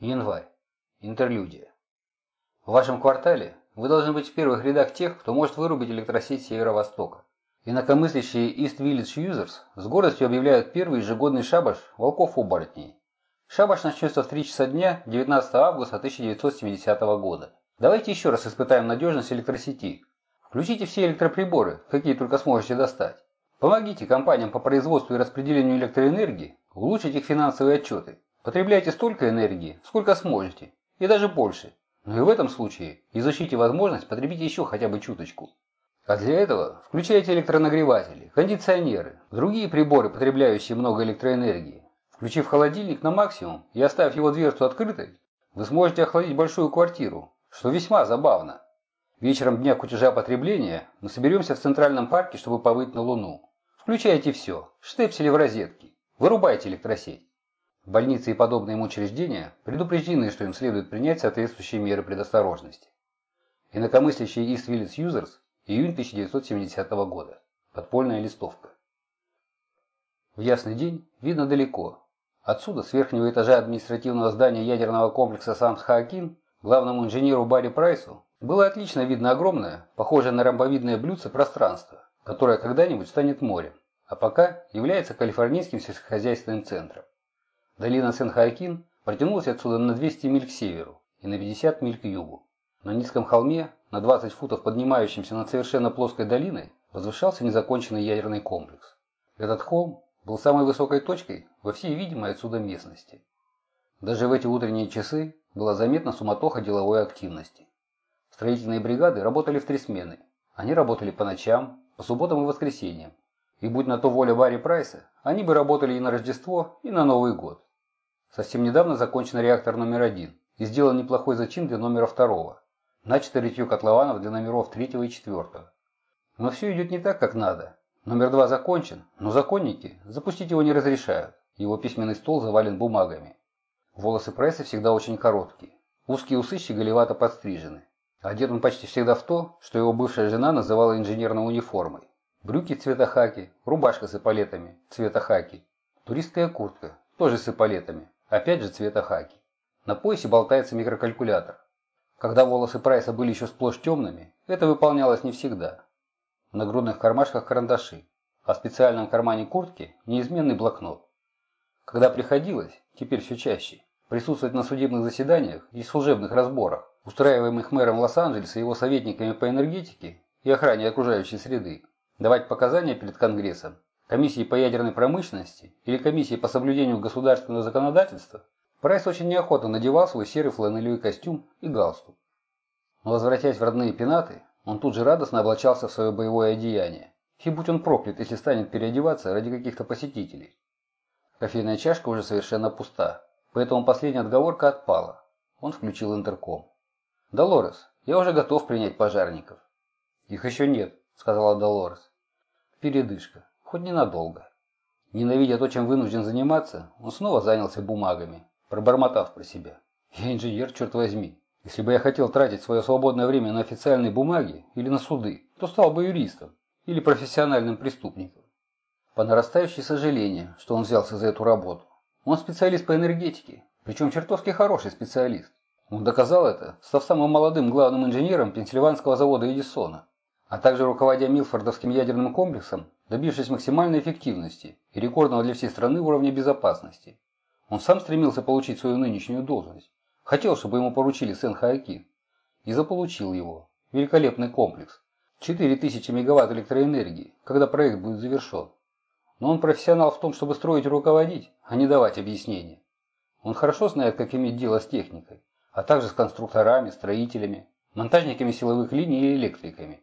Январь. Интерлюдия. В вашем квартале вы должны быть в первых рядах тех, кто может вырубить электросеть Северо-Востока. Инакомыслящие East Village Users с гордостью объявляют первый ежегодный шабаш волков-оборотней. Шабаш начнется в 3 часа дня 19 августа 1970 года. Давайте еще раз испытаем надежность электросети. Включите все электроприборы, какие только сможете достать. Помогите компаниям по производству и распределению электроэнергии улучшить их финансовые отчеты. Потребляйте столько энергии, сколько сможете, и даже больше. Но и в этом случае изучите возможность потребить еще хотя бы чуточку. А для этого включайте электронагреватели, кондиционеры, другие приборы, потребляющие много электроэнергии. Включив холодильник на максимум и оставив его дверцу открытой, вы сможете охладить большую квартиру, что весьма забавно. Вечером дня кутежа потребления мы соберемся в Центральном парке, чтобы повыть на Луну. Включайте все, штепсели в розетки, вырубайте электросеть. Больницы и подобные им учреждения предупреждены, что им следует принять соответствующие меры предосторожности. Инакомыслящие East Village Users, июнь 1970 года. Подпольная листовка. В ясный день видно далеко. Отсюда, с верхнего этажа административного здания ядерного комплекса Сан-Хоакин, главному инженеру Барри Прайсу было отлично видно огромное, похожее на ромбовидное блюдце пространство, которое когда-нибудь станет морем, а пока является калифорнийским сельскохозяйственным центром. Долина Сен-Хоакин протянулась отсюда на 200 миль к северу и на 50 миль к югу. На низком холме, на 20 футов поднимающемся над совершенно плоской долиной, возвышался незаконченный ядерный комплекс. Этот холм был самой высокой точкой во всей видимой отсюда местности. Даже в эти утренние часы была заметна суматоха деловой активности. Строительные бригады работали в три смены. Они работали по ночам, по субботам и воскресеньям. И будь на то воля Барри Прайса, они бы работали и на Рождество, и на Новый год. Совсем недавно закончен реактор номер один и сделан неплохой зачин для номера второго. Начато ритье котлованов для номеров третьего и четвертого. Но все идет не так, как надо. Номер два закончен, но законники запустить его не разрешают. Его письменный стол завален бумагами. Волосы прессы всегда очень короткие. Узкие усы щеголевато подстрижены. Одет он почти всегда в то, что его бывшая жена называла инженерной униформой. Брюки цвета хаки, рубашка с эполетами цвета хаки, туристская куртка, тоже с эполетами, Опять же цвета хаки. На поясе болтается микрокалькулятор. Когда волосы Прайса были еще сплошь темными, это выполнялось не всегда. В нагрудных кармашках карандаши, а в специальном кармане куртки неизменный блокнот. Когда приходилось, теперь все чаще, присутствовать на судебных заседаниях и служебных разборах, устраиваемых мэром Лос-Анджелеса и его советниками по энергетике и охране окружающей среды, давать показания перед Конгрессом комиссии по ядерной промышленности или комиссии по соблюдению государственного законодательства, Прайс очень неохотно надевал свой серый фланелевый костюм и галстук. Но возвратясь в родные пенаты, он тут же радостно облачался в свое боевое одеяние. И будь он проклят, если станет переодеваться ради каких-то посетителей. Кофейная чашка уже совершенно пуста, поэтому последняя отговорка отпала. Он включил интерком. «Долорес, я уже готов принять пожарников». «Их еще нет», — сказала Долорес. «Передышка хоть ненадолго. Ненавидя то, чем вынужден заниматься, он снова занялся бумагами, пробормотав про себя. Я инженер, черт возьми. Если бы я хотел тратить свое свободное время на официальные бумаги или на суды, то стал бы юристом или профессиональным преступником. По нарастающей сожалению, что он взялся за эту работу. Он специалист по энергетике, причем чертовски хороший специалист. Он доказал это, став самым молодым главным инженером Пенсильванского завода Эдисона а также руководя Милфордовским ядерным комплексом, добившись максимальной эффективности и рекордного для всей страны уровня безопасности. Он сам стремился получить свою нынешнюю должность. Хотел, чтобы ему поручили Сен-Хаакин. И заполучил его. Великолепный комплекс. 4000 мегаватт электроэнергии, когда проект будет завершен. Но он профессионал в том, чтобы строить и руководить, а не давать объяснения. Он хорошо знает, как иметь дело с техникой, а также с конструкторами, строителями, монтажниками силовых линий и электриками.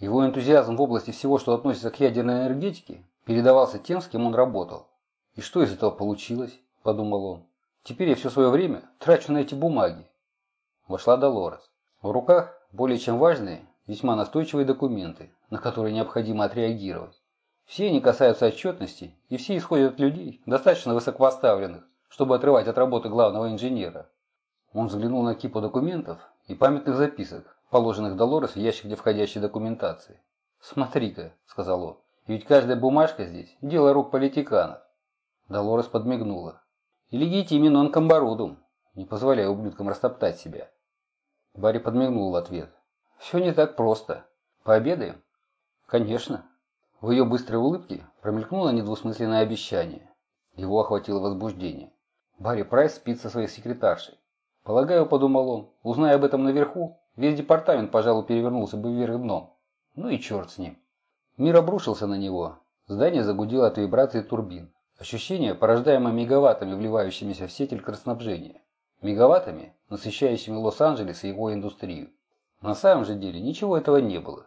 Его энтузиазм в области всего, что относится к ядерной энергетике, передавался тем, с кем он работал. «И что из этого получилось?» – подумал он. «Теперь я все свое время трачу на эти бумаги». Вошла Долорес. В руках более чем важные, весьма настойчивые документы, на которые необходимо отреагировать. Все они касаются отчетности, и все исходят от людей, достаточно высокопоставленных, чтобы отрывать от работы главного инженера. Он взглянул на кипу документов и памятных записок, положенных Долорес в ящик для входящей документации. «Смотри-ка», — сказал он, — «ведь каждая бумажка здесь — дело рук политиканов». Долорес подмигнула. «И легитимен он комборудум. не позволяя ублюдкам растоптать себя. Барри подмигнул в ответ. «Все не так просто. Пообедаем?» «Конечно». В ее быстрой улыбке промелькнуло недвусмысленное обещание. Его охватило возбуждение. Барри Прайс спит со своей секретаршей. Полагаю, подумал он, узная об этом наверху, весь департамент, пожалуй, перевернулся бы вверх дном. Ну и черт с ним. Мир обрушился на него. Здание загудело от вибрации турбин. Ощущение, порождаемое мегаваттами, вливающимися в сеть электроснабжения. Мегаваттами, насыщающими Лос-Анджелес и его индустрию. На самом же деле ничего этого не было.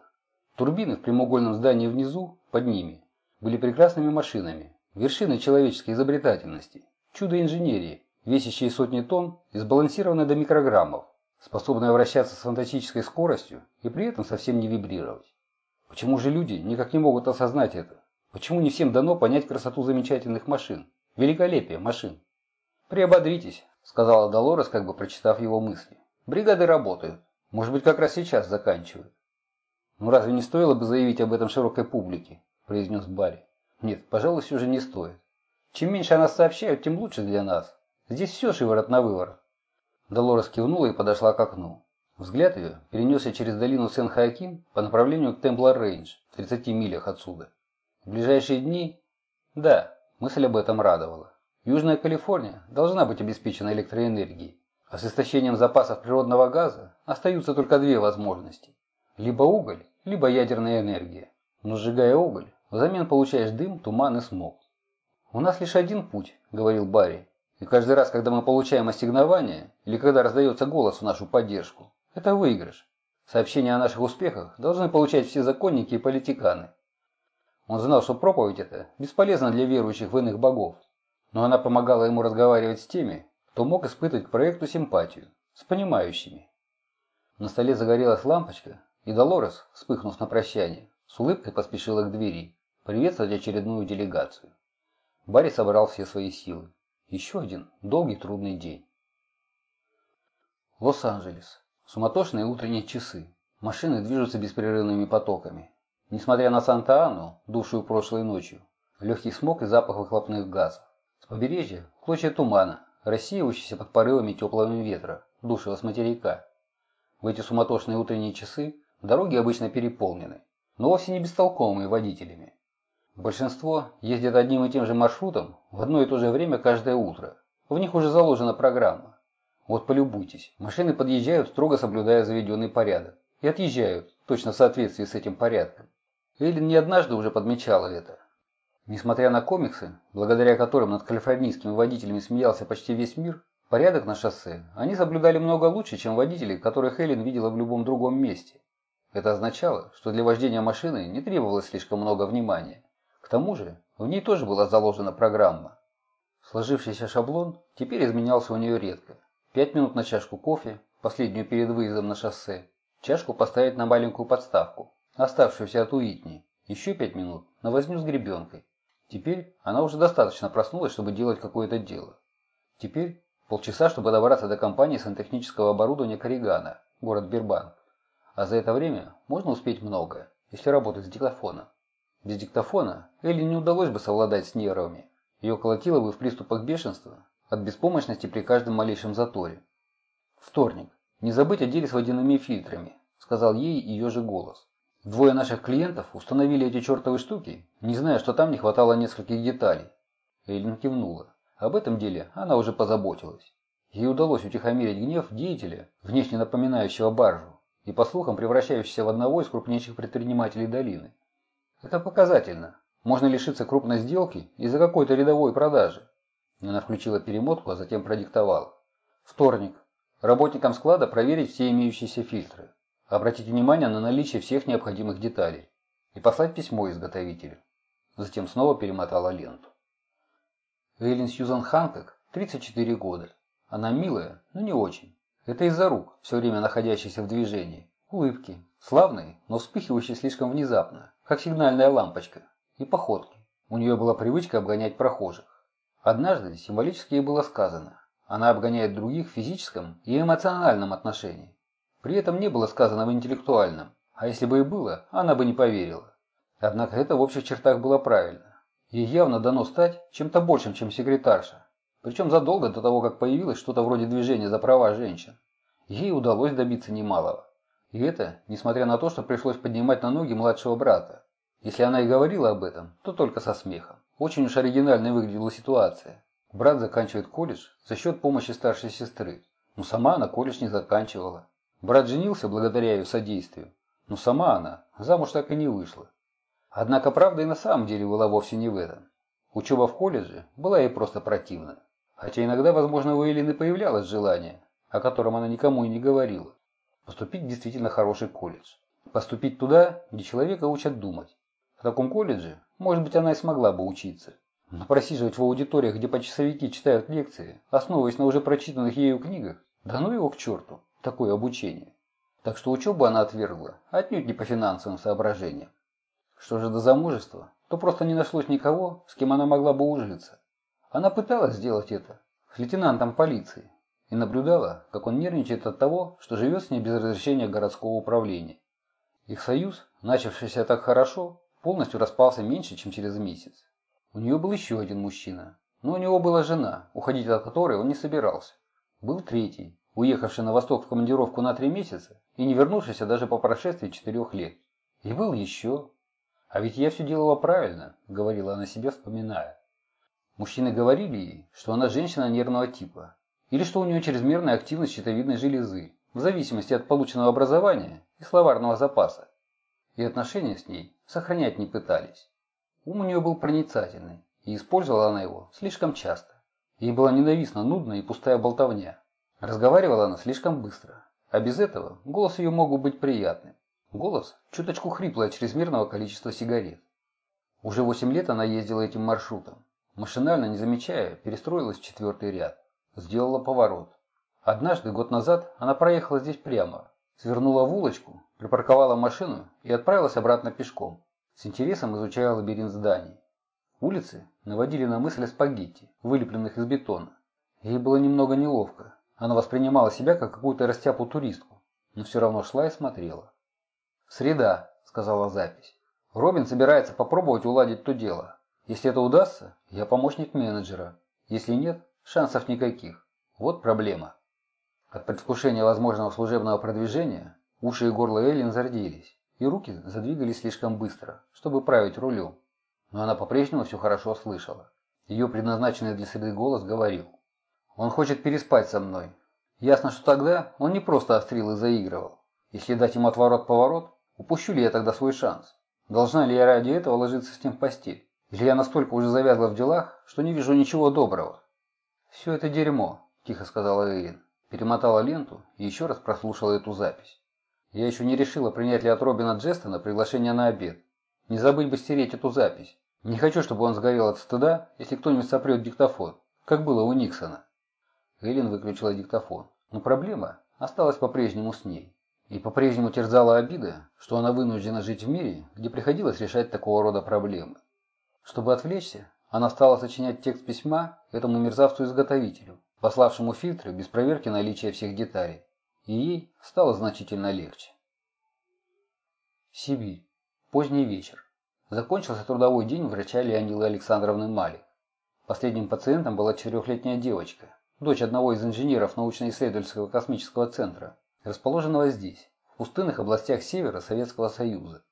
Турбины в прямоугольном здании внизу, под ними, были прекрасными машинами, вершиной человеческой изобретательности, чудо инженерии, весящие сотни тонн и сбалансированные до микрограммов, способные вращаться с фантастической скоростью и при этом совсем не вибрировать. Почему же люди никак не могут осознать это? Почему не всем дано понять красоту замечательных машин? Великолепие машин. «Приободритесь», — сказала Долорес, как бы прочитав его мысли. «Бригады работают. Может быть, как раз сейчас заканчивают». «Ну разве не стоило бы заявить об этом широкой публике?» – произнес Барри. «Нет, пожалуй, все же не стоит. Чем меньше о нас сообщают, тем лучше для нас. Здесь все шиворот на выворот». Долорес кивнула и подошла к окну. Взгляд ее перенесся через долину Сен-Хоакин по направлению к Темплар-Рейндж, в 30 милях отсюда. В ближайшие дни... Да, мысль об этом радовала. Южная Калифорния должна быть обеспечена электроэнергией, а с истощением запасов природного газа остаются только две возможности. Либо уголь, либо ядерная энергия. Но сжигая уголь, взамен получаешь дым, туман и смог. «У нас лишь один путь», — говорил Барри. «И каждый раз, когда мы получаем ассигнование, или когда раздается голос в нашу поддержку, это выигрыш. Сообщения о наших успехах должны получать все законники и политиканы». Он знал, что проповедь эта бесполезна для верующих в иных богов, но она помогала ему разговаривать с теми, кто мог испытывать к проекту симпатию, с понимающими. На столе загорелась лампочка, и Долорес, вспыхнув на прощание, с улыбкой поспешила к двери, приветствовать очередную делегацию. Барри собрал все свои силы. Еще один долгий трудный день. Лос-Анджелес. Суматошные утренние часы. Машины движутся беспрерывными потоками. Несмотря на Санта-Ану, дувшую прошлой ночью, легкий смог и запах выхлопных газов. С побережья клочья тумана, рассеивающиеся под порывами теплого ветра, дувшего с материка. В эти суматошные утренние часы Дороги обычно переполнены, но вовсе не бестолковыми водителями. Большинство ездят одним и тем же маршрутом в одно и то же время каждое утро. В них уже заложена программа. Вот полюбуйтесь, машины подъезжают, строго соблюдая заведенный порядок, и отъезжают, точно в соответствии с этим порядком. Эйлин не однажды уже подмечала это. Несмотря на комиксы, благодаря которым над калифорнийскими водителями смеялся почти весь мир, порядок на шоссе они соблюдали много лучше, чем водители, которых Эйлин видела в любом другом месте. Это означало, что для вождения машины не требовалось слишком много внимания. К тому же, в ней тоже была заложена программа. Сложившийся шаблон теперь изменялся у нее редко. Пять минут на чашку кофе, последнюю перед выездом на шоссе, чашку поставить на маленькую подставку, оставшуюся от Уитни, еще пять минут на возню с гребенкой. Теперь она уже достаточно проснулась, чтобы делать какое-то дело. Теперь полчаса, чтобы добраться до компании сантехнического оборудования Корригана, город Бирбанк. А за это время можно успеть многое, если работать с диктофоном. Без диктофона Элли не удалось бы совладать с нервами. Ее колотило бы в приступах бешенства от беспомощности при каждом малейшем заторе. «Вторник. Не забыть о деле с водяными фильтрами», – сказал ей ее же голос. «Двое наших клиентов установили эти чертовы штуки, не зная, что там не хватало нескольких деталей». Эллин кивнула. Об этом деле она уже позаботилась. Ей удалось утихомирить гнев деятеля, внешне напоминающего баржу, и, по слухам, превращающийся в одного из крупнейших предпринимателей долины. Это показательно. Можно лишиться крупной сделки из-за какой-то рядовой продажи. Она включила перемотку, а затем продиктовала. Вторник. Работникам склада проверить все имеющиеся фильтры. Обратить внимание на наличие всех необходимых деталей. И послать письмо изготовителю. Затем снова перемотала ленту. Эйлин Сьюзан Ханкок, 34 года. Она милая, но не очень. Это из-за рук, все время находящихся в движении. Улыбки. Славные, но вспыхивающие слишком внезапно, как сигнальная лампочка. И походки. У нее была привычка обгонять прохожих. Однажды символически ей было сказано. Она обгоняет других в физическом и эмоциональном отношении. При этом не было сказано в интеллектуальном. А если бы и было, она бы не поверила. Однако это в общих чертах было правильно. Ей явно дано стать чем-то большим, чем секретарша. Причем задолго до того, как появилось что-то вроде движения за права женщин. Ей удалось добиться немалого. И это, несмотря на то, что пришлось поднимать на ноги младшего брата. Если она и говорила об этом, то только со смехом. Очень уж оригинальной выглядела ситуация. Брат заканчивает колледж за счет помощи старшей сестры. Но сама она колледж не заканчивала. Брат женился благодаря ее содействию. Но сама она замуж так и не вышла. Однако правда и на самом деле была вовсе не в этом. Учеба в колледже была ей просто противна. Хотя иногда, возможно, у Эллины появлялось желание, о котором она никому и не говорила. Поступить в действительно хороший колледж. Поступить туда, где человека учат думать. В таком колледже, может быть, она и смогла бы учиться. Но просиживать в аудиториях, где почасовики читают лекции, основываясь на уже прочитанных ею книгах, да ну его к черту, такое обучение. Так что учебу она отвергла, отнюдь не по финансовым соображениям. Что же до замужества, то просто не нашлось никого, с кем она могла бы ужиться. Она пыталась сделать это с лейтенантом полиции и наблюдала, как он нервничает от того, что живет с ней без разрешения городского управления. Их союз, начавшийся так хорошо, полностью распался меньше, чем через месяц. У нее был еще один мужчина, но у него была жена, уходить от которой он не собирался. Был третий, уехавший на восток в командировку на три месяца и не вернувшийся даже по прошествии четырех лет. И был еще. «А ведь я все делала правильно», — говорила она себе, вспоминая. Мужчины говорили ей, что она женщина нервного типа, или что у нее чрезмерная активность щитовидной железы, в зависимости от полученного образования и словарного запаса. И отношения с ней сохранять не пытались. Ум у нее был проницательный, и использовала она его слишком часто. Ей была ненавистна нудная и пустая болтовня. Разговаривала она слишком быстро, а без этого голос ее мог бы быть приятным. Голос чуточку хриплый от чрезмерного количества сигарет. Уже восемь лет она ездила этим маршрутом. Машинально, не замечая, перестроилась в четвертый ряд. Сделала поворот. Однажды, год назад, она проехала здесь прямо, свернула в улочку, припарковала машину и отправилась обратно пешком. С интересом изучая лабиринт зданий. Улицы наводили на мысль о спагетти, вылепленных из бетона. Ей было немного неловко. Она воспринимала себя как какую-то растяпу туристку, но все равно шла и смотрела. «Среда», — сказала запись. «Робин собирается попробовать уладить то дело. Если это удастся, я помощник менеджера. Если нет, шансов никаких. Вот проблема». От предвкушения возможного служебного продвижения уши и горло Эллен зарделись и руки задвигались слишком быстро, чтобы править рулем. Но она по-прежнему все хорошо слышала. Ее предназначенный для среды голос говорил. «Он хочет переспать со мной. Ясно, что тогда он не просто острил и заигрывал. Если дать ему отворот-поворот, упущу ли я тогда свой шанс? Должна ли я ради этого ложиться с ним в постель? Или я настолько уже завязла в делах, что не вижу ничего доброго?» «Все это дерьмо», – тихо сказала Эйрин. Перемотала ленту и еще раз прослушала эту запись. Я еще не решила, принять ли от Робина Джестона приглашение на обед. Не забыть бы стереть эту запись. Не хочу, чтобы он сгорел от стыда, если кто-нибудь сопрет диктофон, как было у Никсона. Эллен выключила диктофон, но проблема осталась по-прежнему с ней. И по-прежнему терзала обида, что она вынуждена жить в мире, где приходилось решать такого рода проблемы. Чтобы отвлечься, она стала сочинять текст письма этому мерзавцу-изготовителю, пославшему фильтры без проверки наличия всех деталей и ей стало значительно легче. Сибирь. Поздний вечер. Закончился трудовой день врача Леонилы Александровны Малик. Последним пациентом была четырехлетняя девочка, дочь одного из инженеров научно-исследовательского космического центра, расположенного здесь, в пустынных областях севера Советского Союза.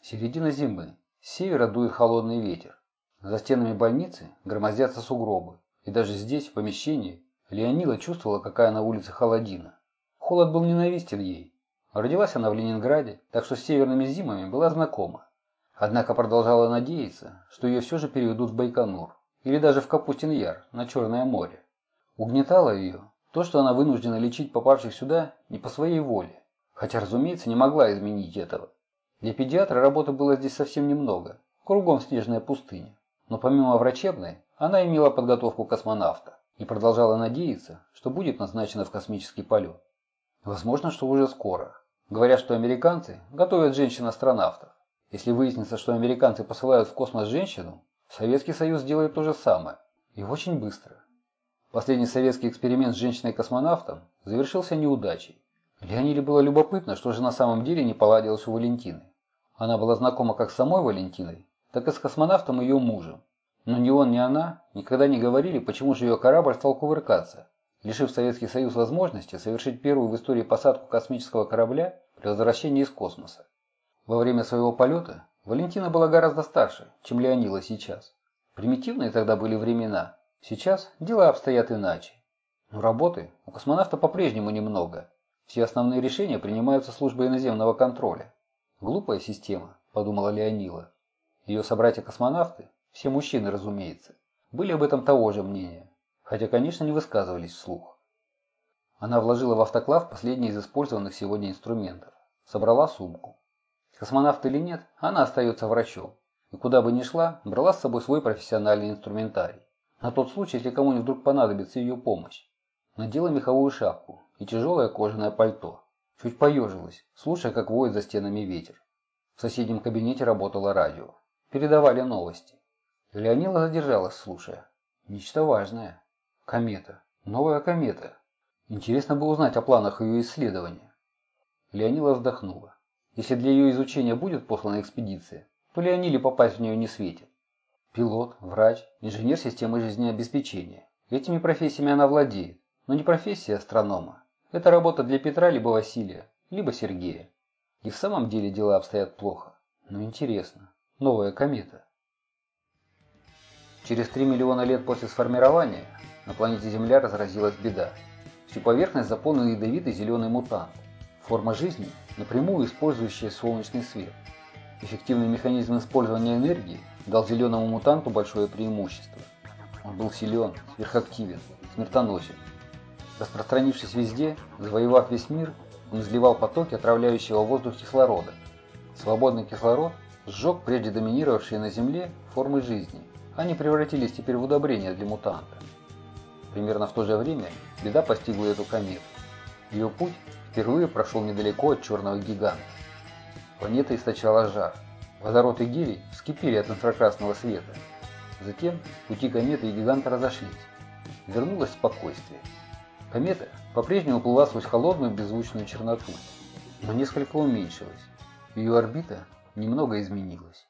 Середина зимы. С севера дует холодный ветер. За стенами больницы громоздятся сугробы. И даже здесь, в помещении, Леонила чувствовала, какая на улице холодина. Холод был ненавистен ей. Родилась она в Ленинграде, так что с северными зимами была знакома. Однако продолжала надеяться, что ее все же переведут в Байконур или даже в Капустин-Яр на Черное море. Угнетало ее то, что она вынуждена лечить попавших сюда не по своей воле, хотя, разумеется, не могла изменить этого. Для педиатра работы было здесь совсем немного, кругом снежная пустыня. Но помимо врачебной, она имела подготовку космонавта и продолжала надеяться, что будет назначена в космический полет. Возможно, что уже скоро. Говорят, что американцы готовят женщин-астронавтов. Если выяснится, что американцы посылают в космос женщину, Советский Союз делает то же самое. И очень быстро. Последний советский эксперимент с женщиной-космонавтом завершился неудачей. Леониле было любопытно, что же на самом деле не поладилось у Валентины. Она была знакома как с самой Валентиной, так и с космонавтом ее мужем. Но ни он, ни она никогда не говорили, почему же ее корабль стал кувыркаться, лишив Советский Союз возможности совершить первую в истории посадку космического корабля при возвращении из космоса. Во время своего полета Валентина была гораздо старше, чем Леонила сейчас. Примитивные тогда были времена, сейчас дела обстоят иначе. Но работы у космонавта по-прежнему немного. Все основные решения принимаются службой иноземного контроля. Глупая система, подумала Леонила. Ее собратья-космонавты, все мужчины, разумеется, были об этом того же мнения, хотя, конечно, не высказывались вслух. Она вложила в автоклав последний из использованных сегодня инструментов. Собрала сумку. Космонавт или нет, она остается врачом. И куда бы ни шла, брала с собой свой профессиональный инструментарий. На тот случай, если кому-нибудь вдруг понадобится ее помощь. Надела меховую шапку и тяжелое кожаное пальто. Чуть поежилась, слушая, как воет за стенами ветер. В соседнем кабинете работало радио. Передавали новости. Леонила задержалась, слушая. Нечто важное. Комета. Новая комета. Интересно бы узнать о планах ее исследования. Леонила вздохнула. Если для ее изучения будет послана экспедиция, то Леониле попасть в нее не светит. Пилот, врач, инженер системы жизнеобеспечения. Этими профессиями она владеет, но не профессия астронома. Это работа для Петра либо Василия, либо Сергея. И в самом деле дела обстоят плохо. Но интересно. Новая комета. Через 3 миллиона лет после сформирования на планете Земля разразилась беда. Всю поверхность заполнил ядовитый зеленый мутант. Форма жизни, напрямую использующая солнечный свет. Эффективный механизм использования энергии дал зеленому мутанту большое преимущество. Он был силен, сверхактивен, смертоносен. Распространившись везде, завоевав весь мир, он изливал потоки отравляющего воздух кислорода. Свободный кислород сжег прежде доминировавшие на Земле формы жизни. Они превратились теперь в удобрения для мутанта. Примерно в то же время беда постигла эту комету. Ее путь впервые прошел недалеко от черного гиганта. Планета источала жар. Водород и гелий вскипели от инфракрасного света. Затем пути кометы и гиганта разошлись. Вернулось спокойствие. Комета по-прежнему плыла сквозь холодную беззвучную черноту, но несколько уменьшилась. Ее орбита немного изменилась.